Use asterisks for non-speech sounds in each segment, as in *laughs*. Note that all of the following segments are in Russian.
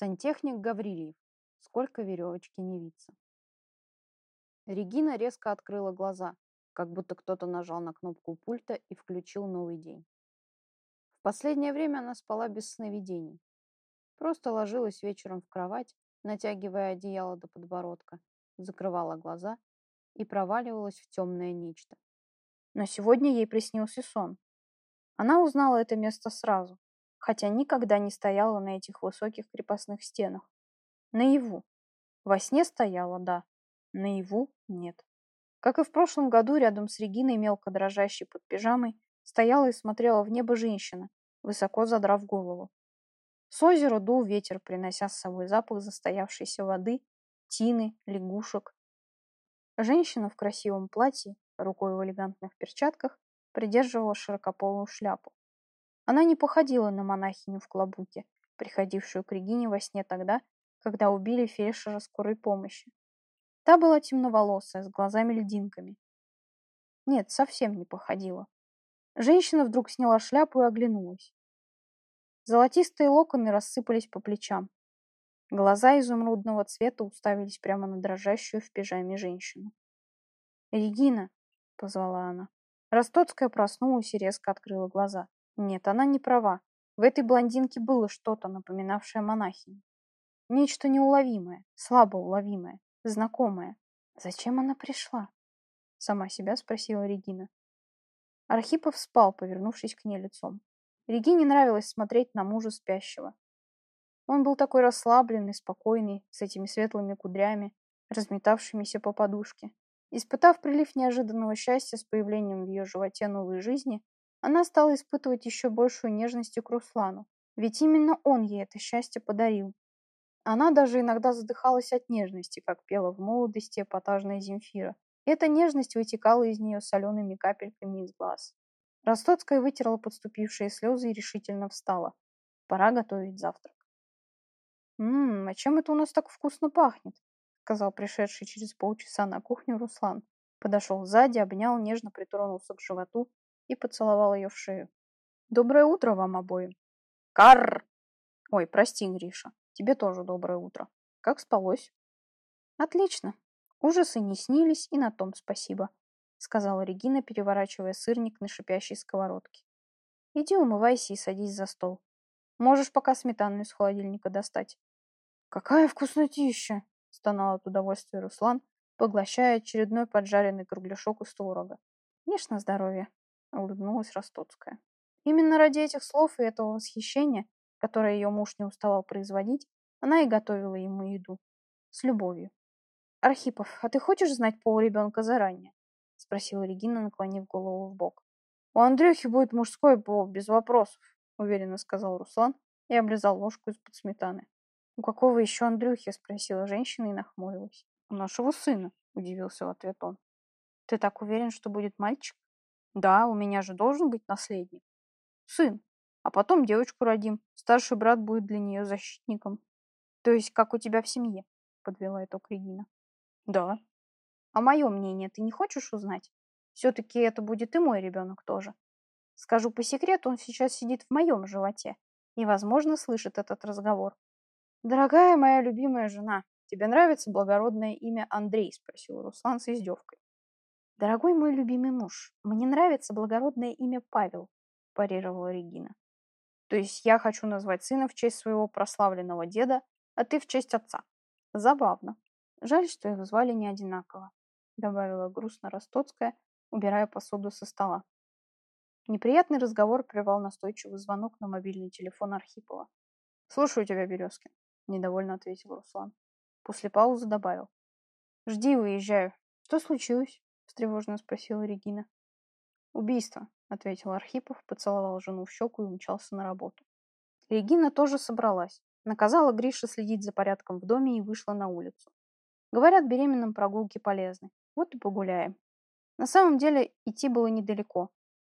Сантехник Гаврилиев. Сколько веревочки не виться. Регина резко открыла глаза, как будто кто-то нажал на кнопку пульта и включил новый день. В последнее время она спала без сновидений. Просто ложилась вечером в кровать, натягивая одеяло до подбородка, закрывала глаза и проваливалась в темное нечто. Но сегодня ей приснился сон. Она узнала это место сразу, хотя никогда не стояла на этих высоких крепостных стенах. Наяву. Во сне стояла, да. Наяву нет. Как и в прошлом году, рядом с Региной, мелко дрожащей под пижамой, стояла и смотрела в небо женщина, высоко задрав голову. С озера дул ветер, принося с собой запах застоявшейся воды, тины, лягушек. Женщина в красивом платье, рукой в элегантных перчатках, придерживала широкополую шляпу. Она не походила на монахиню в клобуке, приходившую к Регине во сне тогда, когда убили фельдшера скорой помощи. Та была темноволосая, с глазами-льдинками. Нет, совсем не походила. Женщина вдруг сняла шляпу и оглянулась. Золотистые локоны рассыпались по плечам. Глаза изумрудного цвета уставились прямо на дрожащую в пижаме женщину. «Регина!» — позвала она. Ростоцкая проснулась и резко открыла глаза. Нет, она не права. В этой блондинке было что-то, напоминавшее монахиню. Нечто неуловимое, слабо уловимое, знакомое. Зачем она пришла? Сама себя спросила Регина. Архипов спал, повернувшись к ней лицом. Регине нравилось смотреть на мужа спящего. Он был такой расслабленный, спокойный, с этими светлыми кудрями, разметавшимися по подушке. Испытав прилив неожиданного счастья с появлением в ее животе новой жизни, она стала испытывать еще большую нежность к Руслану, ведь именно он ей это счастье подарил. Она даже иногда задыхалась от нежности, как пела в молодости эпатажная Земфира. Эта нежность вытекала из нее солеными капельками из глаз. Ростоцкая вытерла подступившие слезы и решительно встала. Пора готовить завтрак. «Ммм, а чем это у нас так вкусно пахнет?» сказал пришедший через полчаса на кухню Руслан. Подошел сзади, обнял, нежно притронулся к животу и поцеловал ее в шею. «Доброе утро вам обоим!» «Карр!» «Ой, прости, Гриша, тебе тоже доброе утро. Как спалось?» «Отлично. Ужасы не снились, и на том спасибо», сказала Регина, переворачивая сырник на шипящей сковородке. «Иди умывайся и садись за стол. Можешь пока сметану из холодильника достать». «Какая вкуснотища!» стонал от удовольствия Руслан, поглощая очередной поджаренный кругляшок из творога. «Ешь здоровье», — улыбнулась Ростоцкая. Именно ради этих слов и этого восхищения, которое ее муж не уставал производить, она и готовила ему еду. С любовью. «Архипов, а ты хочешь знать пол ребенка заранее?» — спросила Регина, наклонив голову в бок. «У Андрюхи будет мужской пол, без вопросов», — уверенно сказал Руслан и облизал ложку из-под сметаны. «У какого еще Андрюхи?» — спросила женщина и нахмурилась. «У нашего сына», — удивился в ответ он. «Ты так уверен, что будет мальчик?» «Да, у меня же должен быть наследник. Сын. А потом девочку родим. Старший брат будет для нее защитником. То есть, как у тебя в семье?» — подвела итог Регина. «Да». «А мое мнение ты не хочешь узнать? Все-таки это будет и мой ребенок тоже. Скажу по секрету, он сейчас сидит в моем животе и, возможно, слышит этот разговор. «Дорогая моя любимая жена, тебе нравится благородное имя Андрей?» – спросил Руслан с издевкой. «Дорогой мой любимый муж, мне нравится благородное имя Павел», – парировала Регина. «То есть я хочу назвать сына в честь своего прославленного деда, а ты в честь отца. Забавно. Жаль, что их звали не одинаково», – добавила грустно Ростоцкая, убирая посуду со стола. Неприятный разговор прервал настойчивый звонок на мобильный телефон Архипова. «Слушаю тебя, Березкин», недовольно ответил Руслан. После паузы добавил. Жди, выезжаю. Что случилось? Встревоженно спросила Регина. Убийство, ответил Архипов, поцеловал жену в щеку и умчался на работу. Регина тоже собралась. Наказала Грише следить за порядком в доме и вышла на улицу. Говорят, беременным прогулки полезны. Вот и погуляем. На самом деле идти было недалеко.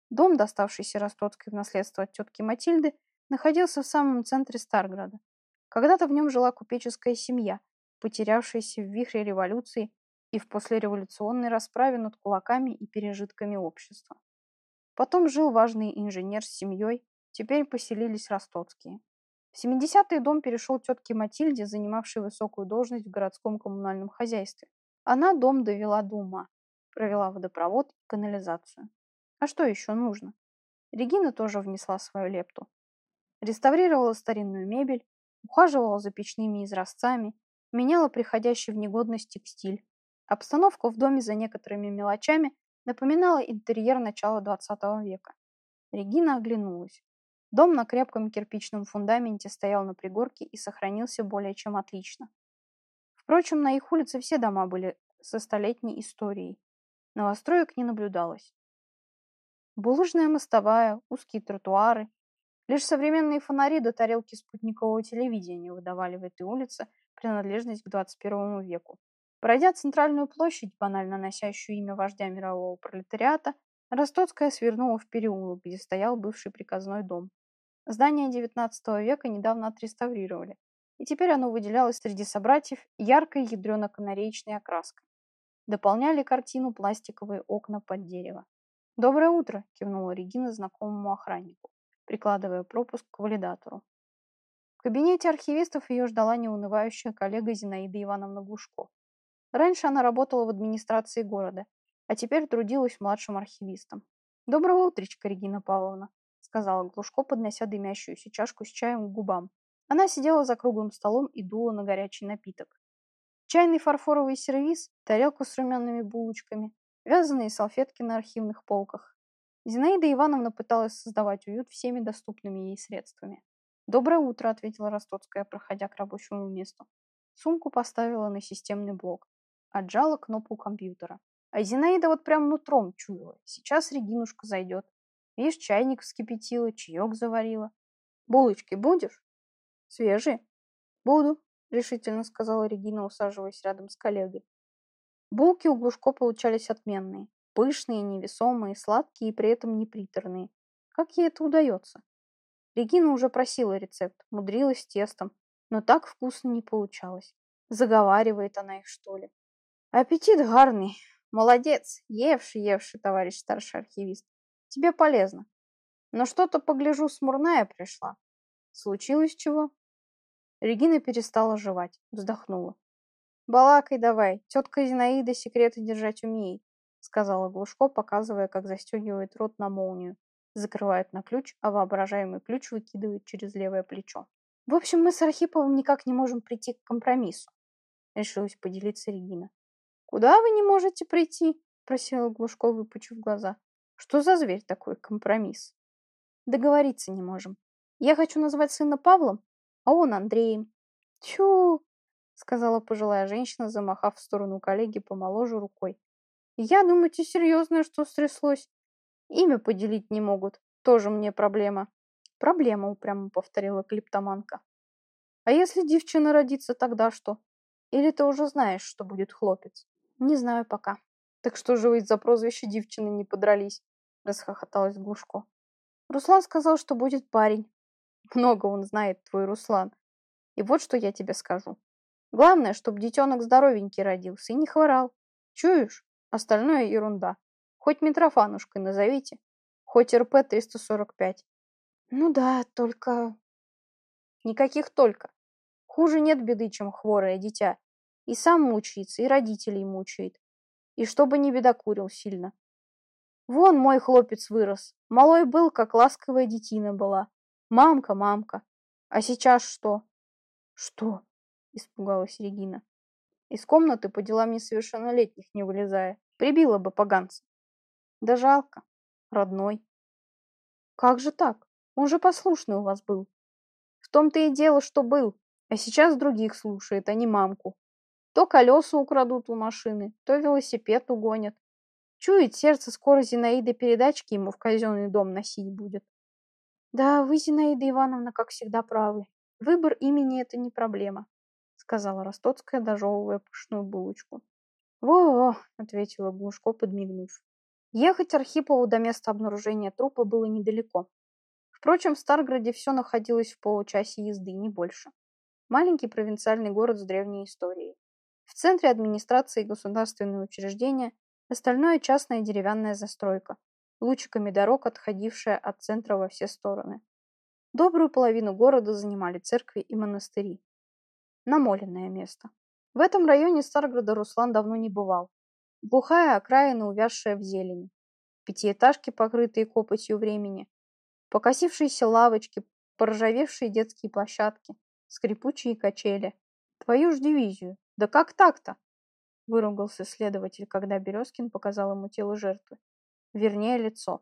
Дом, доставшийся Ростоцкой в наследство от тетки Матильды, находился в самом центре Старграда. Когда-то в нем жила купеческая семья, потерявшаяся в вихре революции и в послереволюционной расправе над кулаками и пережитками общества. Потом жил важный инженер с семьей, теперь поселились Ростоцкие. В 70-е дом перешел тетке Матильде, занимавшей высокую должность в городском коммунальном хозяйстве. Она дом довела до ума, провела водопровод и канализацию. А что еще нужно? Регина тоже внесла свою лепту. Реставрировала старинную мебель, ухаживала за печными изразцами, меняла приходящий в негодность текстиль. Обстановка в доме за некоторыми мелочами напоминала интерьер начала 20 века. Регина оглянулась. Дом на крепком кирпичном фундаменте стоял на пригорке и сохранился более чем отлично. Впрочем, на их улице все дома были со столетней историей. Новостроек не наблюдалось. Булыжная мостовая, узкие тротуары. Лишь современные фонари до тарелки спутникового телевидения выдавали в этой улице принадлежность к 21 веку. Пройдя центральную площадь, банально носящую имя вождя мирового пролетариата, Ростоцкая свернула в переулок, где стоял бывший приказной дом. Здание XIX века недавно отреставрировали, и теперь оно выделялось среди собратьев яркой ядрено-канареечной окраской. Дополняли картину пластиковые окна под дерево. «Доброе утро!» – кивнула Регина знакомому охраннику, прикладывая пропуск к валидатору. В кабинете архивистов ее ждала неунывающая коллега Зинаида Ивановна Глушко. Раньше она работала в администрации города, а теперь трудилась младшим архивистом. «Доброго утречка, Регина Павловна!» сказала Глушко, поднося дымящуюся чашку с чаем к губам. Она сидела за круглым столом и дула на горячий напиток. Чайный фарфоровый сервиз, тарелку с румяными булочками, вязаные салфетки на архивных полках. Зинаида Ивановна пыталась создавать уют всеми доступными ей средствами. «Доброе утро», — ответила Ростоцкая, проходя к рабочему месту. Сумку поставила на системный блок. Отжала кнопку компьютера. А Зинаида вот прям нутром чуяла. Сейчас Регинушка зайдет. Видишь, чайник вскипятила, чаек заварила. Булочки будешь? Свежие? Буду, решительно сказала Регина, усаживаясь рядом с коллегой. Булки у Глушко получались отменные. Пышные, невесомые, сладкие и при этом неприторные. Как ей это удается? Регина уже просила рецепт, мудрилась тестом, но так вкусно не получалось. Заговаривает она их, что ли. Аппетит гарный. Молодец, евший, евший, товарищ старший архивист. Тебе полезно. Но что-то, погляжу, смурная пришла. Случилось чего? Регина перестала жевать, вздохнула. «Балакай давай, тетка Зинаида секреты держать умеет», сказала Глушко, показывая, как застегивает рот на молнию, закрывает на ключ, а воображаемый ключ выкидывает через левое плечо. «В общем, мы с Архиповым никак не можем прийти к компромиссу», решилась поделиться Регина. «Куда вы не можете прийти?» просила Глушко, выпучив глаза. Что за зверь такой компромисс? Договориться не можем. Я хочу назвать сына Павлом, а он Андреем. Тю, сказала пожилая женщина, замахав в сторону коллеги помоложе рукой. Я думаете, серьезное, что стряслось? Имя поделить не могут. Тоже мне проблема. Проблема, упрямо повторила клиптоманка. А если девчина родится, тогда что? Или ты уже знаешь, что будет хлопец? Не знаю пока. Так что же вы из-за прозвища девчины не подрались? Расхохоталась Глушко. Руслан сказал, что будет парень. *laughs* Много он знает, твой Руслан. И вот что я тебе скажу. Главное, чтобы детенок здоровенький родился и не хворал. Чуешь? Остальное ерунда. Хоть Митрофанушкой назовите. Хоть РП-345. Ну да, только... Никаких только. Хуже нет беды, чем хворое дитя. И сам мучается, и родителей мучает. И чтобы не бедокурил сильно. Вон мой хлопец вырос. Малой был, как ласковая детина была. Мамка, мамка. А сейчас что? Что? Испугалась Регина. Из комнаты по делам несовершеннолетних не вылезая. Прибила бы поганца. Да жалко. Родной. Как же так? Он же послушный у вас был. В том-то и дело, что был. А сейчас других слушает, а не мамку. То колеса украдут у машины, то велосипед угонят. Чует сердце, скоро Зинаида передачки ему в казенный дом носить будет. Да, вы, Зинаида Ивановна, как всегда правы. Выбор имени – это не проблема, сказала Ростоцкая, дожевывая пышную булочку. «Во-во», — ответила Глушко, подмигнув. Ехать Архипову до места обнаружения трупа было недалеко. Впрочем, в Старгороде все находилось в получасе езды, не больше. Маленький провинциальный город с древней историей. В центре администрации государственные учреждения, остальное частная деревянная застройка, лучиками дорог, отходившая от центра во все стороны. Добрую половину города занимали церкви и монастыри. Намоленное место. В этом районе Старгорода Руслан давно не бывал. Глухая окраина, увязшая в зелени. Пятиэтажки, покрытые копотью времени. Покосившиеся лавочки, поржавевшие детские площадки, скрипучие качели. Твою ж дивизию. Да как так-то? Выругался следователь, когда Березкин показал ему тело жертвы. Вернее, лицо.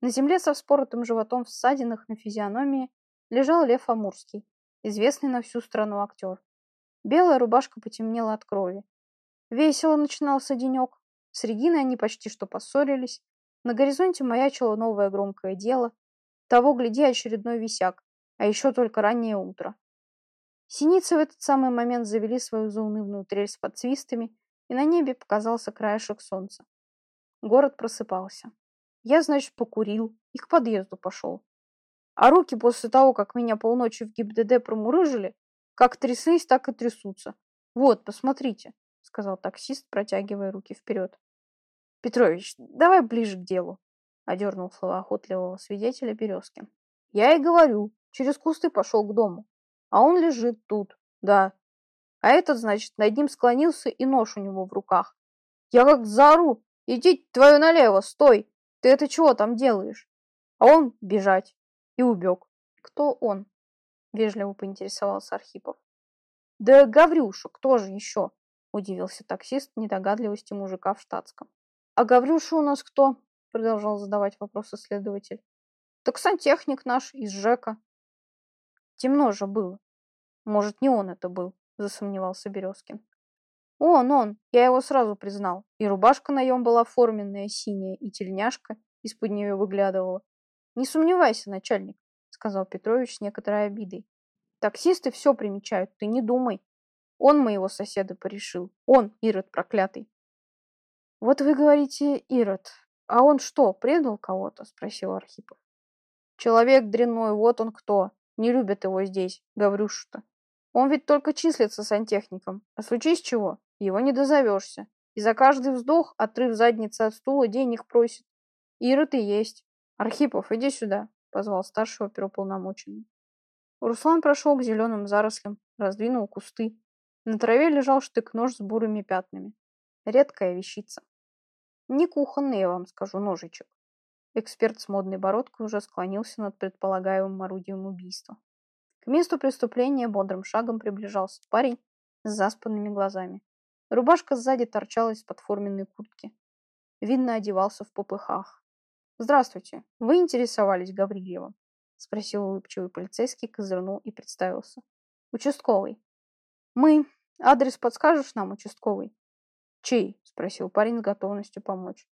На земле со вспоротым животом в ссадинах на физиономии лежал Лев Амурский, известный на всю страну актер. Белая рубашка потемнела от крови. Весело начинался денек. С Региной они почти что поссорились. На горизонте маячило новое громкое дело. Того, гляди, очередной висяк. А еще только раннее утро. Синицы в этот самый момент завели свою заунывную трель с подсвистами, и на небе показался краешек солнца. Город просыпался. Я, значит, покурил и к подъезду пошел. А руки после того, как меня полночи в ГИБДД промурыжили, как тряслись, так и трясутся. Вот, посмотрите, сказал таксист, протягивая руки вперед. Петрович, давай ближе к делу, одернул словоохотливого свидетеля Березкин. Я и говорю, через кусты пошел к дому. А он лежит тут, да. А этот, значит, над ним склонился и нож у него в руках. Я как заору, иди твою налево, стой, ты это чего там делаешь? А он бежать. И убег. Кто он? Вежливо поинтересовался Архипов. Да Гаврюша, кто же еще? Удивился таксист недогадливости мужика в штатском. А Гаврюша у нас кто? Продолжал задавать вопросы следователь. Так сантехник наш из ЖЭКа. Темно же было. Может, не он это был, засомневался Березкин. Он, он, я его сразу признал. И рубашка на нем была форменная, синяя, и тельняшка из-под нее выглядывала. Не сомневайся, начальник, сказал Петрович с некоторой обидой. Таксисты все примечают, ты не думай. Он моего соседа порешил. Он, Ирод проклятый. Вот вы говорите, Ирод. А он что, предал кого-то? Спросил Архипов. Человек дрянной, вот он кто. Не любят его здесь, Гаврюшу-то. Он ведь только числится сантехником. А случись чего, его не дозовешься. И за каждый вздох, отрыв задницы от стула, денег просит. Ира ты есть. Архипов, иди сюда, позвал старшего оперуполномоченный. Руслан прошел к зеленым зарослям, раздвинул кусты. На траве лежал штык-нож с бурыми пятнами. Редкая вещица. Не кухонный, я вам скажу, ножичек. Эксперт с модной бородкой уже склонился над предполагаемым орудием убийства. К месту преступления бодрым шагом приближался парень с заспанными глазами. Рубашка сзади торчала из-под форменной куртки. Видно, одевался в попыхах. «Здравствуйте. Вы интересовались Гаврилевым?» — спросил улыбчивый полицейский, козырнул и представился. «Участковый». «Мы. Адрес подскажешь нам, участковый?» «Чей?» — спросил парень с готовностью помочь.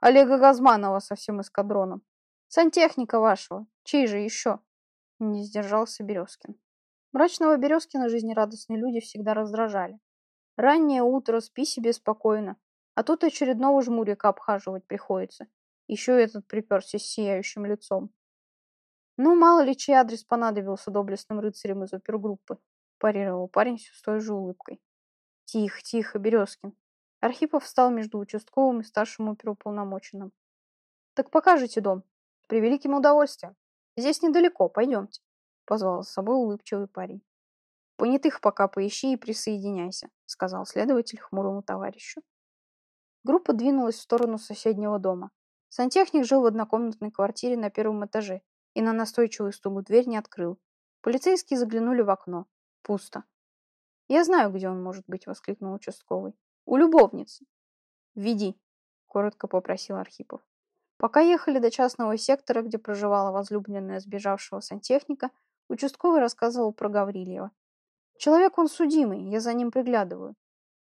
«Олега Газманова со всем эскадроном. Сантехника вашего. Чей же еще?» Не сдержался Березкин. Мрачного Березкина жизнерадостные люди всегда раздражали. Раннее утро, спи себе спокойно. А тут очередного жмурика обхаживать приходится. Еще этот приперся с сияющим лицом. Ну, мало ли, чей адрес понадобился доблестным рыцарям из опергруппы, парировал парень все с той же улыбкой. Тихо, тихо, Березкин. Архипов встал между участковым и старшим оперуполномоченным. Так покажите дом. С превеликим удовольствием. Здесь недалеко, пойдемте. Позвал с собой улыбчивый парень. Понятых пока поищи и присоединяйся, сказал следователь хмурому товарищу. Группа двинулась в сторону соседнего дома. Сантехник жил в однокомнатной квартире на первом этаже и на настойчивую стугу дверь не открыл. Полицейские заглянули в окно. Пусто. «Я знаю, где он может быть», — воскликнул участковый. «У любовницы». «Веди», — коротко попросил Архипов. Пока ехали до частного сектора, где проживала возлюбленная сбежавшего сантехника, участковый рассказывал про Гаврильева. Человек он судимый, я за ним приглядываю.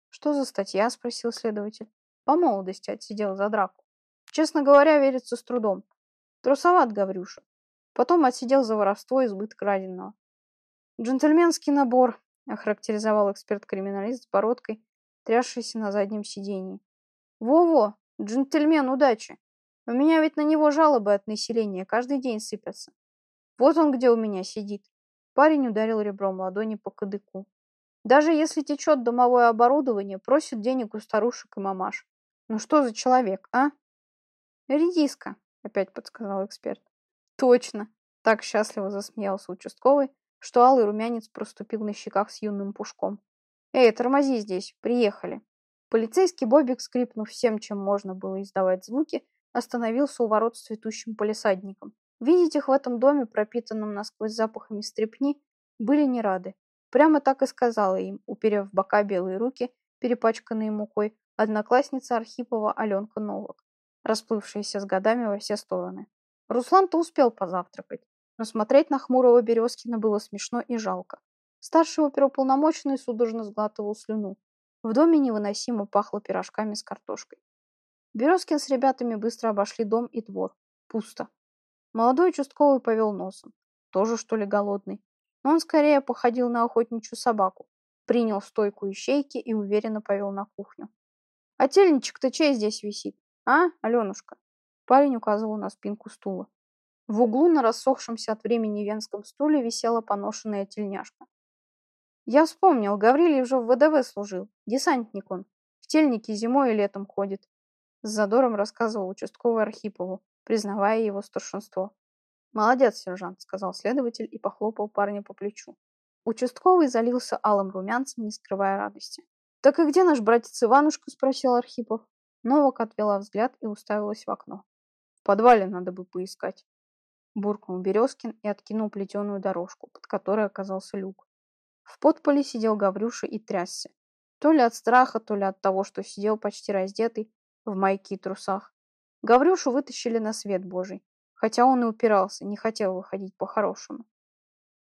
Что за статья? Спросил следователь. По молодости отсидел за драку. Честно говоря, верится с трудом. Трусоват, Гаврюша. Потом отсидел за воровство и сбыт краденого. Джентльменский набор, охарактеризовал эксперт-криминалист с бородкой, трясшийся на заднем сидении. Во-во, джентльмен удачи. У меня ведь на него жалобы от населения каждый день сыпятся. Вот он где у меня сидит. Парень ударил ребром ладони по кадыку. Даже если течет домовое оборудование, просит денег у старушек и мамаш. Ну что за человек, а? Редиска, опять подсказал эксперт. Точно. Так счастливо засмеялся участковый, что алый румянец проступил на щеках с юным пушком. «Эй, тормози здесь, приехали!» Полицейский Бобик, скрипнув всем, чем можно было издавать звуки, остановился у ворот с цветущим полисадником. Видеть их в этом доме, пропитанном насквозь запахами стрепни, были не рады. Прямо так и сказала им, уперев в бока белые руки, перепачканные мукой, одноклассница Архипова Аленка Новак, расплывшаяся с годами во все стороны. Руслан-то успел позавтракать, но смотреть на хмурого Березкина было смешно и жалко. Старший оперуполномоченный судорожно сглатывал слюну. В доме невыносимо пахло пирожками с картошкой. Березкин с ребятами быстро обошли дом и двор. Пусто. Молодой участковый повел носом. Тоже, что ли, голодный. Но он скорее походил на охотничью собаку. Принял стойку ищейки и уверенно повел на кухню. «А тельничек-то чей здесь висит? А, Аленушка?» Парень указывал на спинку стула. В углу на рассохшемся от времени венском стуле висела поношенная тельняшка. Я вспомнил, Гаврилий уже в ВДВ служил. Десантник он. В тельнике зимой и летом ходит. С задором рассказывал участковый Архипову, признавая его старшинство. «Молодец, сержант», — сказал следователь и похлопал парня по плечу. Участковый залился алым румянцем, не скрывая радости. «Так и где наш братец Иванушка?» — спросил Архипов. Новак отвела взгляд и уставилась в окно. «В подвале надо бы поискать», — буркнул Березкин и откинул плетеную дорожку, под которой оказался люк. В подполе сидел Гаврюша и трясся. То ли от страха, то ли от того, что сидел почти раздетый, в майке и трусах. Гаврюшу вытащили на свет божий, хотя он и упирался, не хотел выходить по-хорошему.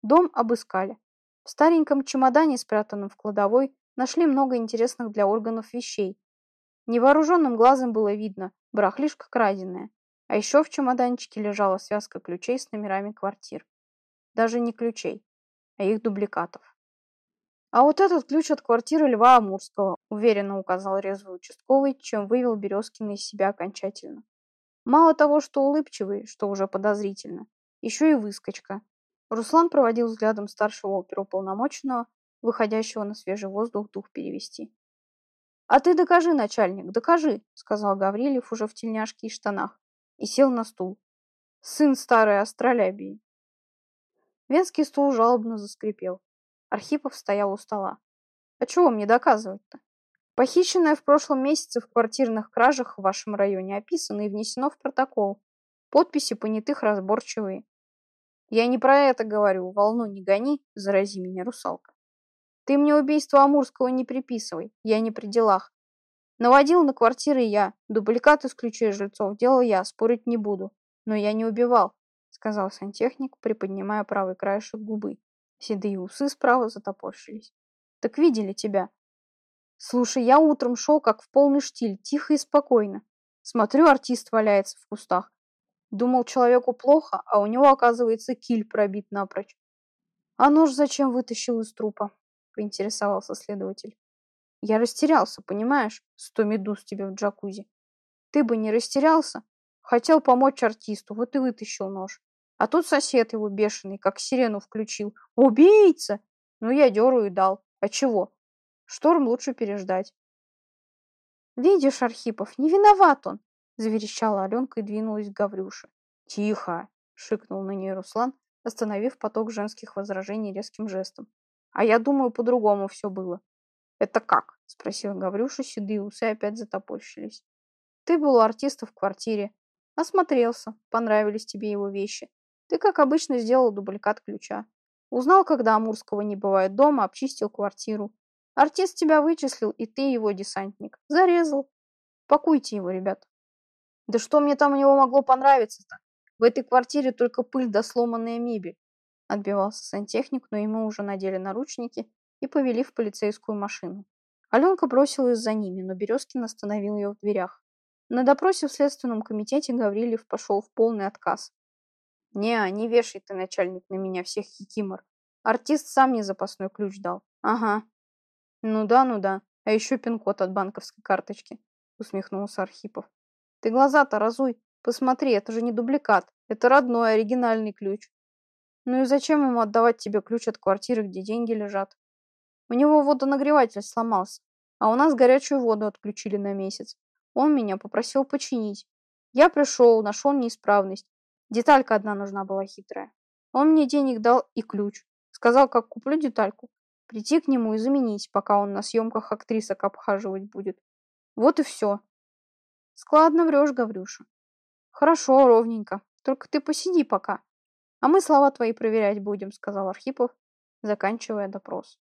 Дом обыскали. В стареньком чемодане, спрятанном в кладовой, нашли много интересных для органов вещей. Невооруженным глазом было видно, барахлишка краденая. А еще в чемоданчике лежала связка ключей с номерами квартир. Даже не ключей, а их дубликатов. А вот этот ключ от квартиры Льва Амурского, уверенно указал резвый участковый, чем вывел Березкина из себя окончательно. Мало того, что улыбчивый, что уже подозрительно, еще и выскочка. Руслан проводил взглядом старшего оперуполномоченного, выходящего на свежий воздух дух перевести. «А ты докажи, начальник, докажи», — сказал Гаврилев уже в тельняшке и штанах, и сел на стул. «Сын старой астролябии». Венский стул жалобно заскрипел. Архипов стоял у стола. А чего мне доказывать-то? Похищенное в прошлом месяце в квартирных кражах в вашем районе описано и внесено в протокол. Подписи понятых разборчивые. Я не про это говорю, волну не гони, зарази меня, русалка. Ты мне убийство Амурского не приписывай, я не при делах. Наводил на квартиры я, дубликат из ключей жильцов делал я, спорить не буду. Но я не убивал, сказал сантехник, приподнимая правый краешек губы. Седые усы справа затопорщились. Так видели тебя. Слушай, я утром шел как в полный штиль, тихо и спокойно. Смотрю, артист валяется в кустах. Думал, человеку плохо, а у него, оказывается, киль пробит напрочь. А нож зачем вытащил из трупа? Поинтересовался следователь. Я растерялся, понимаешь? Сто медуз тебе в джакузи. Ты бы не растерялся. Хотел помочь артисту, вот и вытащил нож. А тут сосед его бешеный, как сирену включил. «Убийца!» Ну, я дёру и дал. А чего? Шторм лучше переждать. «Видишь, Архипов, не виноват он!» Заверещала Аленка и двинулась к Гаврюше. «Тихо!» — шикнул на нее Руслан, остановив поток женских возражений резким жестом. «А я думаю, по-другому все было». «Это как?» — спросил Гаврюша, седые усы опять затопорщились. «Ты был у артиста в квартире. Осмотрелся, понравились тебе его вещи. Ты, как обычно, сделал дубликат ключа. Узнал, когда Амурского не бывает дома, обчистил квартиру. Артист тебя вычислил, и ты его десантник. Зарезал. Пакуйте его, ребят. Да что мне там у него могло понравиться-то? В этой квартире только пыль да сломанная мебель. Отбивался сантехник, но ему уже надели наручники и повели в полицейскую машину. Аленка бросилась за ними, но Березкин остановил ее в дверях. На допросе в Следственном комитете Гаврилев пошел в полный отказ. Не, не вешай ты, начальник, на меня всех хикимор. Артист сам мне запасной ключ дал. Ага. Ну да, ну да. А еще пин-код от банковской карточки, усмехнулся Архипов. Ты глаза-то разуй. Посмотри, это же не дубликат. Это родной, оригинальный ключ. Ну и зачем ему отдавать тебе ключ от квартиры, где деньги лежат? У него водонагреватель сломался, а у нас горячую воду отключили на месяц. Он меня попросил починить. Я пришел, нашел неисправность. Деталька одна нужна была хитрая. Он мне денег дал и ключ. Сказал, как куплю детальку, прийти к нему и заменить, пока он на съемках актрисок обхаживать будет. Вот и все. Складно врешь, Гаврюша. Хорошо, ровненько. Только ты посиди пока. А мы слова твои проверять будем, сказал Архипов, заканчивая допрос.